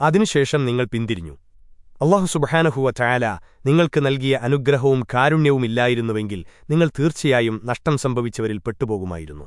അതിനുശേഷം നിങ്ങൾ പിന്തിരിഞ്ഞു. അള്ളാഹു സുബഹാനഹുവ ചായാല നിങ്ങൾക്ക് നൽകിയ അനുഗ്രഹവും കാരുണ്യവുമില്ലായിരുന്നുവെങ്കിൽ നിങ്ങൾ തീർച്ചയായും നഷ്ടം സംഭവിച്ചവരിൽ പെട്ടുപോകുമായിരുന്നു.